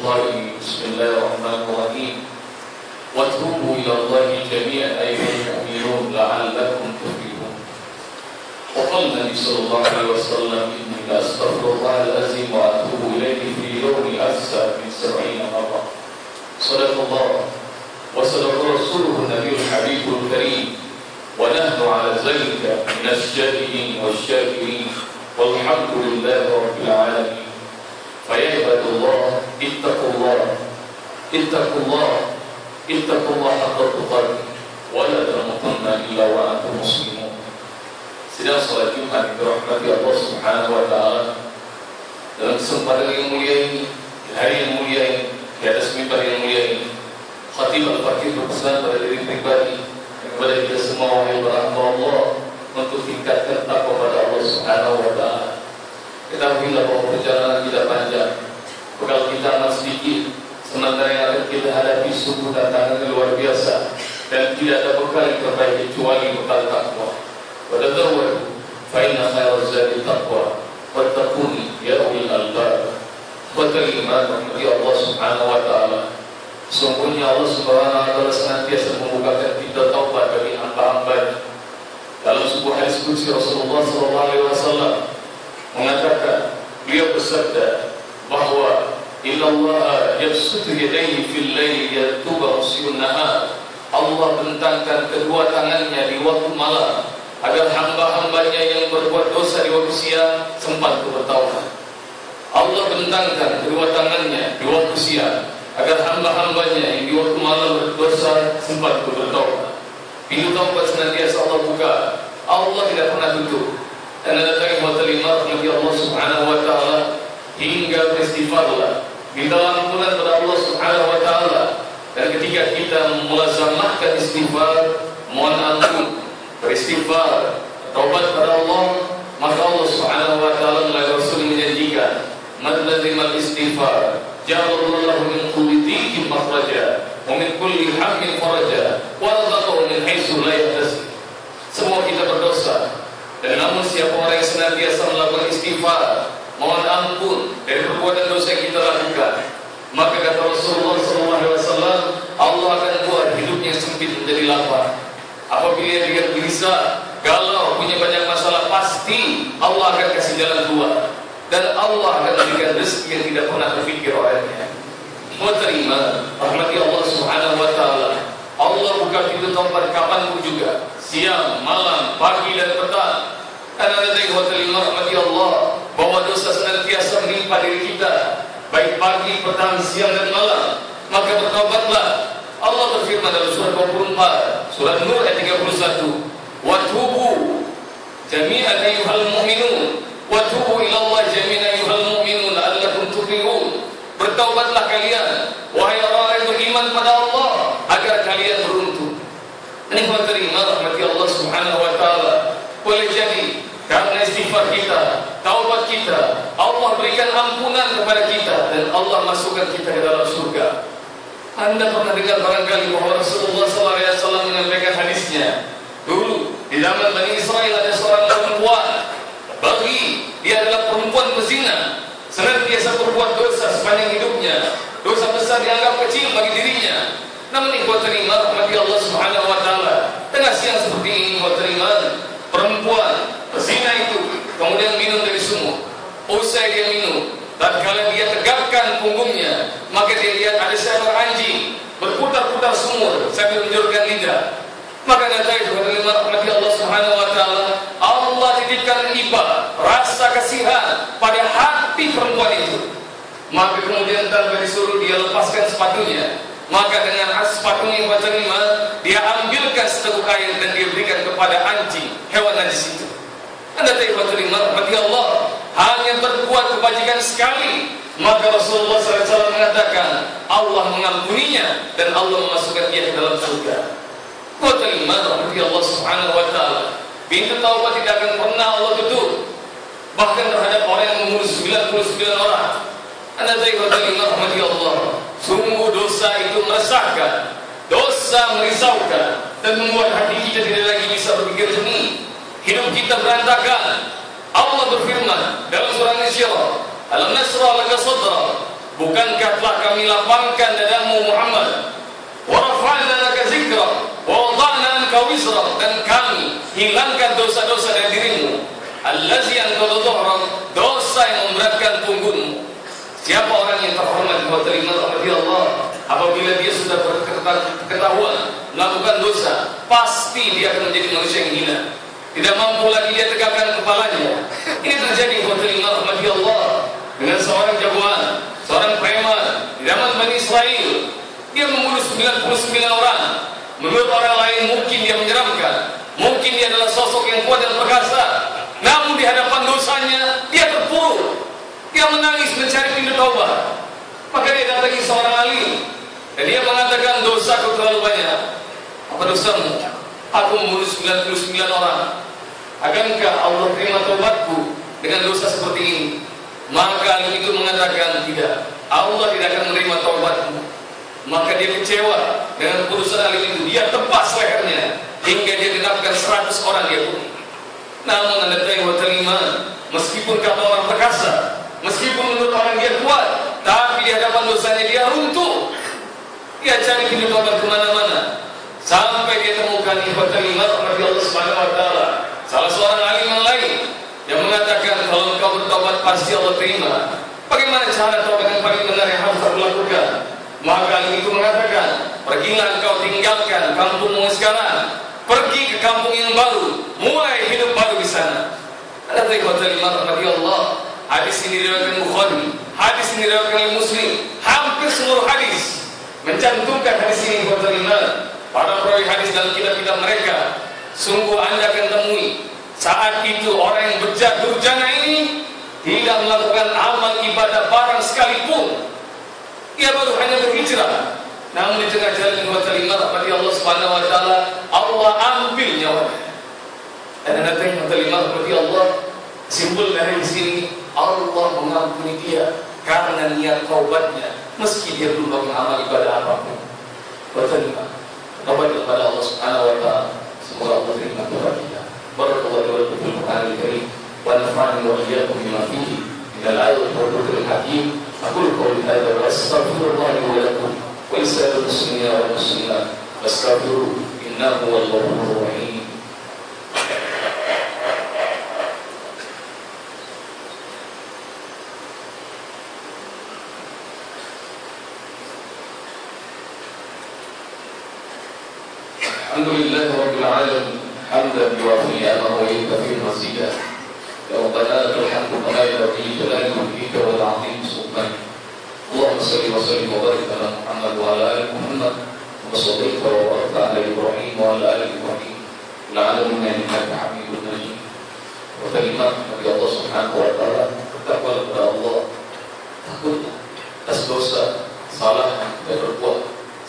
القائل بسم الله الرحمن الرحيم. وتوبوا إلى الله جميعا أيها المؤمنون لعلكم تفلحون. وقال النبي صلى الله عليه وسلم إني لاستغفر الله العظيم وأتوب إليه في يوم أكثر من سبعين مرة. صدق الله. وصدق رسوله النبي الحبيب الكريم. ونحن على ذلك من الشاهدين والشاكرين. والحمد لله رب العالمين. فيا عباد الله اتقوا الله اتقوا الله اتقوا الله حق تقاته ولا تموتن الا وأنتم مسلمون Sidang salat Jumat dirahmati Allah Subhanahu wa taala. Dalam kesempatan yang mulia ini, di hari yang mulia ini, di atas mimbar yang mulia ini, Khatib Al-Fakir berpesan pada diri pribadi kepada kita semua wahai berhamba Allah untuk tingkatkan takwa pada Allah Subhanahu wa taala. Ketahuilah bahwa perjalanan kita panjang. Bekal kita amat sedikit, sementara yang akan kita hadapi sungguh tantangan yang luar biasa dan tidak ada bekal yang terbaik kecuali bekal takwa. Wadadawadu Fa'inna khairal zadi taqwa. Wattakuni ya ulil Khatul iman Rahmati Allah subhanahu wa ta'ala. Sungguhnya Allah subhanahu wa ta'ala Senantiasa membukakan pintu taubat Bagi hamba-hamba. Dalam sebuah hadis kursi Rasulullah SAW Mengatakan Beliau bersabda Bahawa Inna Allah yabsutu yadaihi fil layli Yatuba musibun nahar Allah bentangkan kedua tangannya di waktu malam agar hamba-hambanya yang berbuat dosa di waktu siang sempat bertaubat. Allah bentangkan kedua tangannya di waktu siang agar hamba-hambanya yang di waktu malam berdosa sempat bertaubat. Pintu taubat senantiasa Allah buka. Allah tidak pernah tutup. Dan ada wa lima rahmati Allah Subhanahu wa taala hingga beristighfarlah. Minta ampunan kepada Allah Subhanahu wa taala. Dan ketika kita mulazamahkan istighfar, mohon ampun beristighfar, taubat kepada Allah, maka Allah Subhanahu wa taala melalui Rasul menjanjikan, "Man lazimal istighfar, ja'alallahu lahu min dhiqin makhraja, wa min kulli hammin faraja, wa razaqahu min haitsu la yahtasib." Semua kita berdosa, dan namun siapa orang yang senantiasa melakukan istighfar, mohon ampun dari perbuatan dosa yang kita lakukan, maka kata Rasulullah SAW, Allah akan buat hidupnya sempit menjadi lapar. Apabila dia gelisah, galau, punya banyak masalah, pasti Allah akan kasih jalan keluar. Dan Allah akan berikan rezeki yang tidak pernah terfikir olehnya. Mau terima rahmati Allah Subhanahu wa taala. Allah buka pintu tempat kapan pun juga, siang, malam, pagi dan petang. Karena ada yang terima rahmati Allah bahwa dosa senantiasa menimpa diri kita, baik pagi, petang, siang dan malam. Maka bertobatlah Allah berfirman dalam surah 24 Surah Nur ayat 31 Watubu Jami'an ayuhal mu'minun Watubu ilallah jami'an ayuhal mu'minun La'allakum tuflihun. Bertaubatlah kalian Wahai orang yang beriman kepada Allah Agar kalian beruntung. Ini terima rahmati Allah subhanahu wa ta'ala. Istighfar kita Taubat kita Allah berikan ampunan kepada kita Dan Allah masukkan kita ke dalam surga. Anda pernah dengar barangkali bahwa Rasulullah SAW menyampaikan hadisnya? Dulu di zaman Bani Israel ada seorang perempuan. Bagi dia adalah perempuan pezina. Senantiasa berbuat dosa sepanjang hidupnya. Dosa besar dianggap kecil bagi dirinya. Namun ikhwan terima rahmati Allah Subhanahu Wa Taala. Tengah siang seperti ini ikhwan terima Perempuan kemudian minum dari sumur Usai dia minum Tatkala dia tegakkan punggungnya, maka dia lihat ada seekor anjing berputar-putar sumur sambil menjulurkan lidah. Maka kata itu rahmati Allah Subhanahu wa taala, Allah titipkan iba, rasa kasihan pada hati perempuan itu. Maka kemudian tanpa disuruh dia lepaskan sepatunya. maka dengan asfatun yang lima dia ambilkan seteguk air dan dia berikan kepada anjing hewan najis itu anda tahu lima bagi Allah hanya berbuat kebajikan sekali maka Rasulullah SAW mengatakan Allah mengampuninya dan Allah memasukkan dia ke dalam surga. Kuat lima rahmati Allah Subhanahu Wa Taala. Pintu taubat tidak akan pernah Allah tutup. Bahkan terhadap orang yang mengurus 99 orang. Anda kuat lima rahmati Allah. Sungguh dosa itu meresahkan, dosa merisaukan dan membuat hati kita tidak lagi bisa berpikir jernih. Hidup kita berantakan. Allah berfirman dalam surah An-Nisa Alam nasrah laka sadra? Bukankah telah kami lapangkan dadamu Muhammad? Wa rafa'na laka zikra Wa wada'na anka wizra. Dan kami hilangkan dosa-dosa dari dirimu. Allazi anka dhuhra Dosa yang memberatkan punggungmu. Siapa orang yang terhormat Wa terima rahmati Allah Apabila dia sudah berketahuan Melakukan dosa Pasti dia akan menjadi manusia yang hina tidak mampu lagi dia tegakkan kepalanya. Ini terjadi Allah dengan seorang jagoan, seorang preman di zaman Bani Israel. Dia membunuh 99 orang. Menurut orang lain mungkin dia menyeramkan. Mungkin dia adalah sosok yang kuat dan perkasa. Namun di hadapan dosanya dia terpuruk. Dia menangis mencari pintu taubat. Maka dia datangi seorang alim dan dia mengatakan dosaku terlalu banyak. Apa dosamu? Aku membunuh 99 orang. Akankah Allah terima taubatku dengan dosa seperti ini? Maka alim itu mengatakan tidak. Allah tidak akan menerima taubatmu. Maka dia kecewa dengan keputusan alim itu. Dia tebas lehernya hingga dia genapkan 100 orang dia pun. Namun anda tahu terima meskipun kata orang perkasa, meskipun menurut orang dia kuat, tapi di hadapan dosanya dia runtuh. Dia cari taubat ke mana-mana sampai dia temukan ibadah lima bagi Allah Subhanahu Wa Taala. Salah seorang alim yang lain yang mengatakan kalau engkau bertobat pasti Allah terima. Bagaimana cara tobat yang paling benar yang harus dilakukan? Maka itu mengatakan, pergilah engkau tinggalkan kampungmu sekarang, pergi ke kampung yang baru, hadis dalam kitab-kitab mereka, sungguh anda akan temui saat itu orang yang bejat durjana ini tidak melakukan amal ibadah barang sekalipun. Ia baru hanya berhijrah. Namun di tengah jalan dua kalimat bagi Allah Subhanahu wa taala, Allah ambil nyawanya. Dan ada yang kalimat bagi Allah simbol dari sini Allah mengampuni dia karena niat taubatnya meski dia belum melakukan amal ibadah apa pun. Berterima kembali kepada Allah Subhanahu wa taala. Semoga Allah terima doa kita. Barakallahu wa lakum fil Qur'an al-Karim wa nafa'ani wa iyyakum bima fihi min al-ayat wa dhikr al-hakim. أقول قولي هذا وأستغفر الله لي ولكم ولسائر المسلمين والمسلمات واستغفروه إنه هو الغفور الرحيم اللهم صل وسلم وبارك على محمد وعلى ال محمد وصليت وبارك على ابراهيم وعلى ال ابراهيم العالمين انك حميد مجيد وكلمات bagi Allah Subhanahu wa taala bertakwa kepada Allah takutlah atas dosa salah yang kita berbuat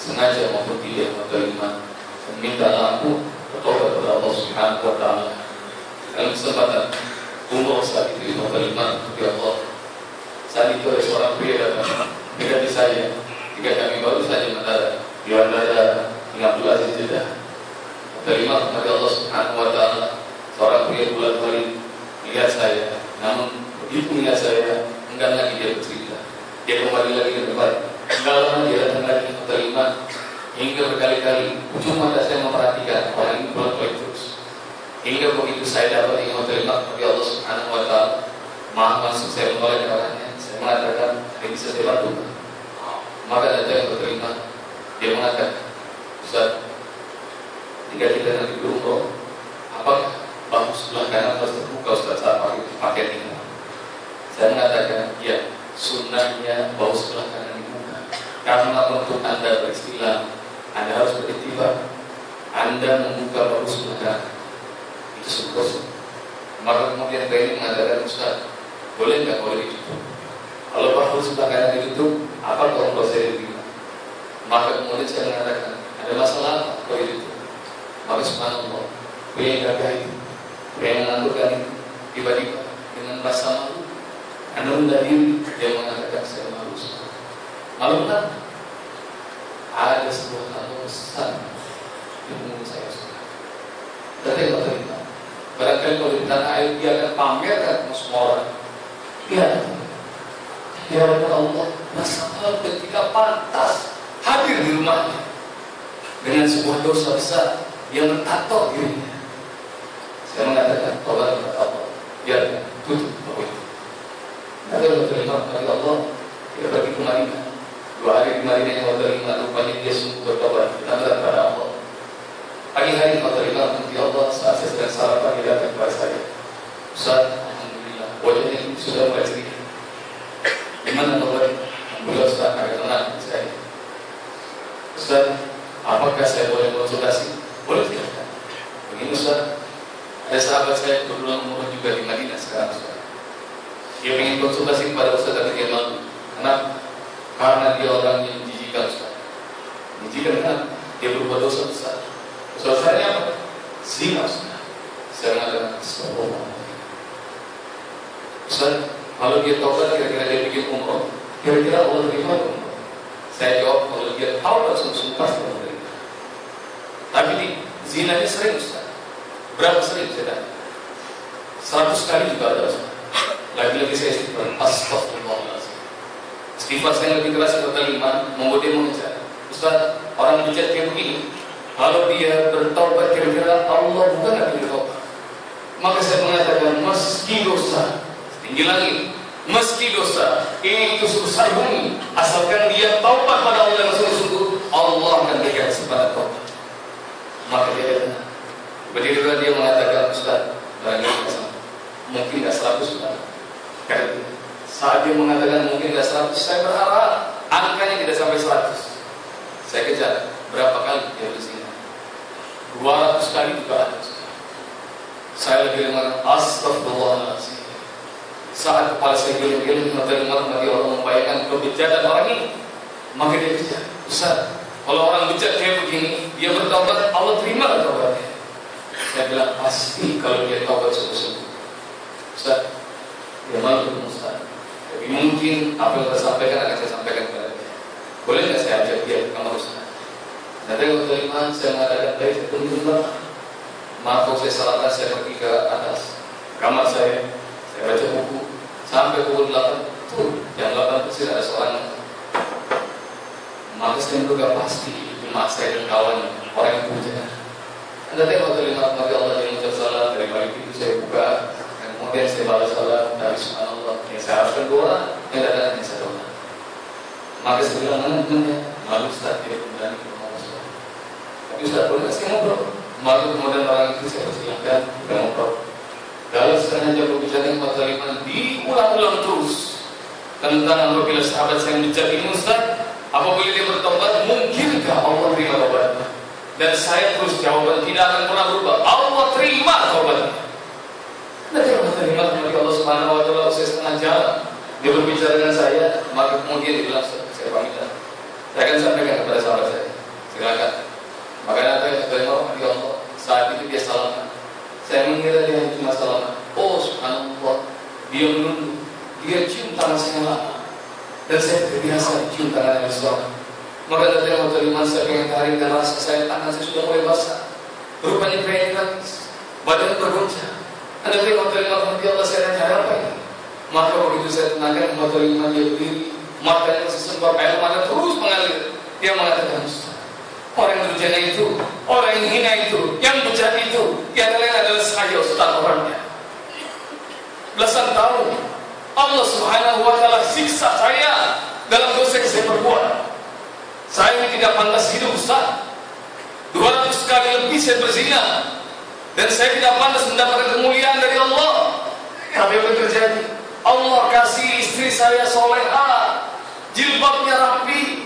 sengaja maupun tidak maka iman meminta ampun bertobat kepada Allah Subhanahu wa taala. Dalam kesempatan umur saat itu lima kalimat kepada Allah. Saat itu ada seorang pria datang mendekati saya. Jika kami baru saja mendarat di bandara King Abdul Aziz Jeddah. Kalimat kepada Allah Subhanahu wa taala. Seorang pria bulan balik melihat saya, namun begitu melihat saya, enggan lagi dia bercerita. Dia kembali lagi ke tempat. Lama dia datang lagi kalimat hingga berkali-kali cuma saya memperhatikan orang ini belum baik terus hingga begitu saya dapat ingin terima bagi Allah Subhanahu Wa Taala maaf masuk saya orangnya saya mengatakan saya bantu maka ada yang berterima dia mengatakan Ustaz jika kita nanti berumroh apakah bahu sebelah kanan harus terbuka Ustaz saat pakai pakai ini saya mengatakan ya sunnahnya bahu sebelah kanan dibuka karena untuk anda beristilah anda harus beriktibar anda membuka bagus negara itu sebuah maka kemudian Beni mengatakan Ustaz boleh nggak boleh ditutup sebelah kanan ditutup apa kalau saya diterima maka kemudian saya mengatakan ada masalah apa kalau ditutup maka subhanallah beliau gagal itu. Beliau menganggurkan itu. Tiba-tiba dengan rasa malu. Anda menghadiri dia mengatakan saya malu malu kan ada sebuah hal besar di punggung saya tapi kalau terima barangkali kalau di air dia akan pamerkan semua orang ya ya Allah masa ketika pantas hadir di rumahnya. Dengan sebuah dosa besar yang bertato dirinya. Saya mengatakan Allah kepada Allah biar tutup bahwa itu. Nanti Allah terima dari Allah dia pergi ke dua hari di yang Allah terima rupanya dia sungguh bertobat kita kepada Allah. Pagi hari Allah terima nanti Allah saat saya sedang sarapan dia datang kepada saya. Ustaz Alhamdulillah wajahnya sudah mulai cerita Gimana kabar? Alhamdulillah Ustaz agak tenang saya. Ustaz, apakah saya boleh konsultasi? Boleh tidak? Begini Ustaz, ada sahabat saya berulang umur juga di Madinah sekarang Ustaz. Dia ingin konsultasi kepada Ustaz tapi dia malu. Kenapa? Karena dia orang yang menjijikan Ustaz. Menjijikan kenapa? Dia berbuat dosa besar. Dosa besarnya apa? Zina Ustaz. Saya mengatakan, Astagfirullah. Ustaz, kalau dia taubat kira-kira dia bikin umroh, kira-kira Allah terima umroh. Saya jawab kalau dia taubat sungguh pasti Allah terima. Tapi di zina ini sering Ustaz. Berapa sering saya tanya? Seratus kali juga ada. Lagi-lagi saya istighfar. Astagfirullahaladzim. Istighfar saya lebih keras kata lima, membuat dia mengejar. Ustaz, orang mengejar kayak begini. Kalau dia bertobat kira-kira Allah bukan akan bertobat. Maka saya mengatakan meski dosa tinggi lagi meski dosa itu sebesar bumi asalkan dia taubat pada Allah yang sungguh-sungguh Allah akan berikan kesempatan taubat maka dia kata berdiri dia mengatakan Ustaz barangkali mungkin nggak seratus Ustaz. Saat dia mengatakan mungkin nggak seratus saya berharap angkanya tidak sampai seratus. Saya kejar berapa kali dia di sini 200 kali juga ada saya lebih dengar astagfirullahaladzim saat kepala saya geleng-geleng materi mati Allah membayangkan kebejatan orang ini maka dia bejat Ustaz kalau orang bejat kayak begini. Dia bertobat Allah terima taubatnya saya bilang pasti kalau dia taubat sungguh-sungguh. Ustaz dia malu Ustaz. Tapi mungkin apa yang saya sampaikan akan saya sampaikan kepada dia boleh nggak saya ajak dia ke kamar Ustaz? Nanti waktu iman saya mengatakan baik tunggu maaf kalau saya salahkan saya pergi ke atas. Kamar saya saya baca buku. Sampai pukul 8 tuh jam 8 itu tidak ada seorang maka saya menduga pasti saya dan kawan orang yang punya. Anda tengok waktu lima kali Allah yang mengucap salam dari balik itu saya buka dan kemudian saya balas salam dari subhanallah yang saya harapkan dua yang datang hanya satu orang maka saya bilang mana temannya malu Ustaz dia berani tapi Ustaz boleh saya ngobrol? Malu kemudian orang itu saya persilahkan kita ngobrol. Dalam setengah jam berbicara empat kali diulang-ulang terus tentang apabila sahabat saya menjadi Ustaz apabila dia bertobat mungkinkah Allah terima tobatnya dan saya terus jawaban tidak akan pernah berubah. Allah terima tobatnya Nanti Allah terima kepada Allah Subhanahu Wa Taala saya setengah jalan dia berbicara dengan saya maka kemudian dia bilang saya pamit saya akan sampaikan kepada sahabat saya. Silakan. Maka nanti saya terima ya Allah saat itu dia salam saya mengira dia cuma salam oh subhanallah. Dia menunduk dia cium tangan saya dan saya terbiasa cium tangan Rasulullah maka dari waktu iman saya pengen tarik dan rasa saya tangan saya sudah mulai basah. Rupanya pengen badan bergoncang anda tahu waktu iman nanti Allah saya tanya apa ini? Maka begitu saya tenangkan waktu iman dia berdiri. Masih sembab air mata terus mengalir. Dia mengatakan orang yang itu orang yang hina itu yang bejat itu yang lain adalah saya Ustaz orangnya belasan tahun Allah subhanahu wa ta'ala siksa saya dalam dosa yang saya perbuat saya tidak pantas hidup Ustaz 200 kali lebih saya berzina dan saya tidak pantas mendapatkan kemuliaan dari Allah tapi apa terjadi Allah kasih istri saya soleha jilbabnya rapi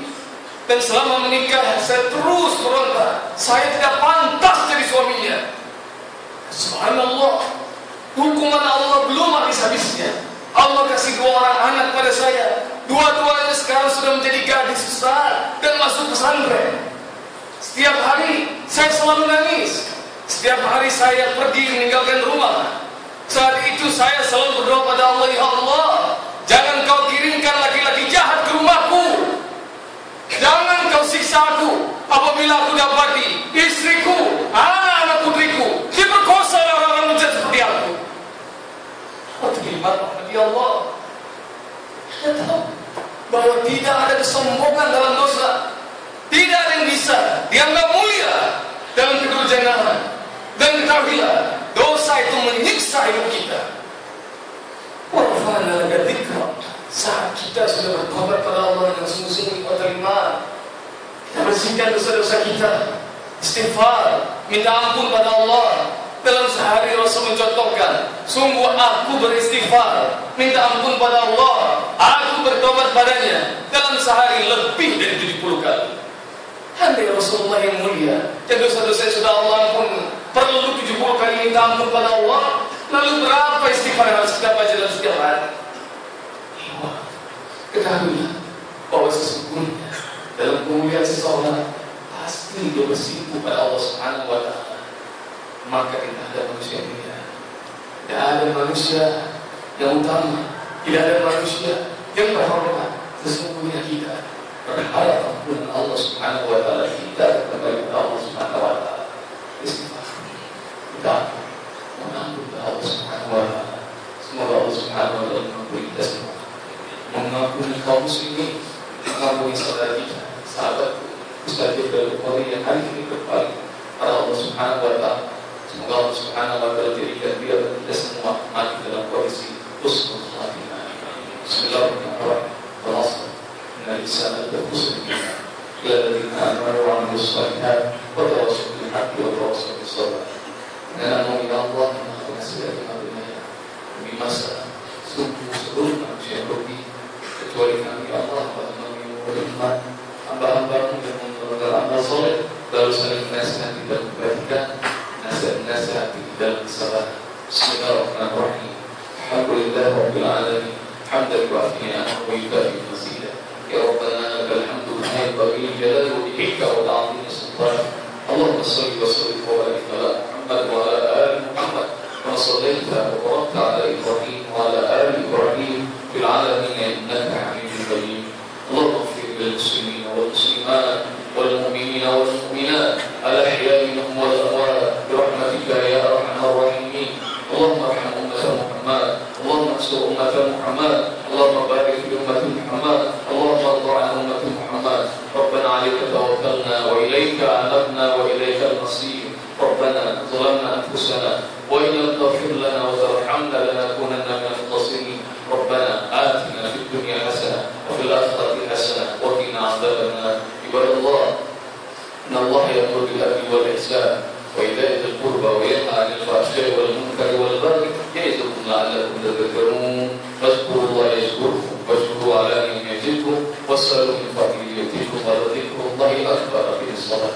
selama menikah saya terus berontak. Saya tidak pantas jadi suaminya. Subhanallah. Hukuman Allah belum habis-habisnya. Allah kasih dua orang anak pada saya. Dua-duanya sekarang sudah menjadi gadis besar dan masuk pesantren. Setiap hari saya selalu nangis. Setiap hari saya pergi meninggalkan rumah. Saat itu saya selalu berdoa pada Allah, Ya Allah, jangan kau kirimkan laki-laki jahat ke rumahku. Jangan kau siksa aku apabila aku dapati istriku, anak-anak putriku diperkosa oleh orang-orang bejat seperti aku. Terima Nabi Allah. Kita tahu bahwa tidak ada kesombongan dalam dosa. Tidak ada yang bisa dianggap mulia dalam kedurjanaan. Dan ketahuilah, dosa itu menyiksa hidup kita. Warfana laka dzikra. Saat kita sudah bertobat pada Allah dengan sungguh-sungguh terima. Kita bersihkan dosa-dosa kita. Istighfar, minta ampun pada Allah. Dalam sehari Rasul mencontohkan, sungguh aku beristighfar, minta ampun pada Allah. Aku bertobat padanya dalam sehari lebih dari 70 kali. Andai Rasulullah yang mulia yang dosa-dosa sudah Allah ampun perlu 70 kali minta ampun pada Allah lalu berapa istighfar yang harus kita baca dalam setiap hari ketahuilah bahwa sesungguhnya dalam kemuliaan seseorang pasti dia bersimpu pada Allah Subhanahu wa taala maka tidak ada manusia mulia. Tidak ada manusia yang utama. Tidak ada manusia yang terhormat sesungguhnya kita berharap ampunan Allah Subhanahu wa taala. Kita kepada Allah Subhanahu wa taala لجلال وجهك وتعظيم سلطانك. اللهم صل وسلم وبارك على محمد وعلى آل محمد كما صليت وباركت على إبراهيم. المصير ربنا ظلمنا أنفسنا وإن لم تغفر لنا وترحمنا لنكونن من الخاسرين ربنا آتنا في الدنيا حسنة وفي الآخرة حسنة وقنا عذاب النار. عباد الله إن الله يأمر بالعدل والإحسان وإيتاء ذي القربى وينهى عن الفحشاء والمنكر والبغي يعظكم لعلكم تذكرون. فاذكروا الله يذكركم واشكروا على يزدكم واسألوا من فضله يؤتيكم ولذكر الله أكبر في الصلاة.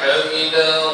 حمدا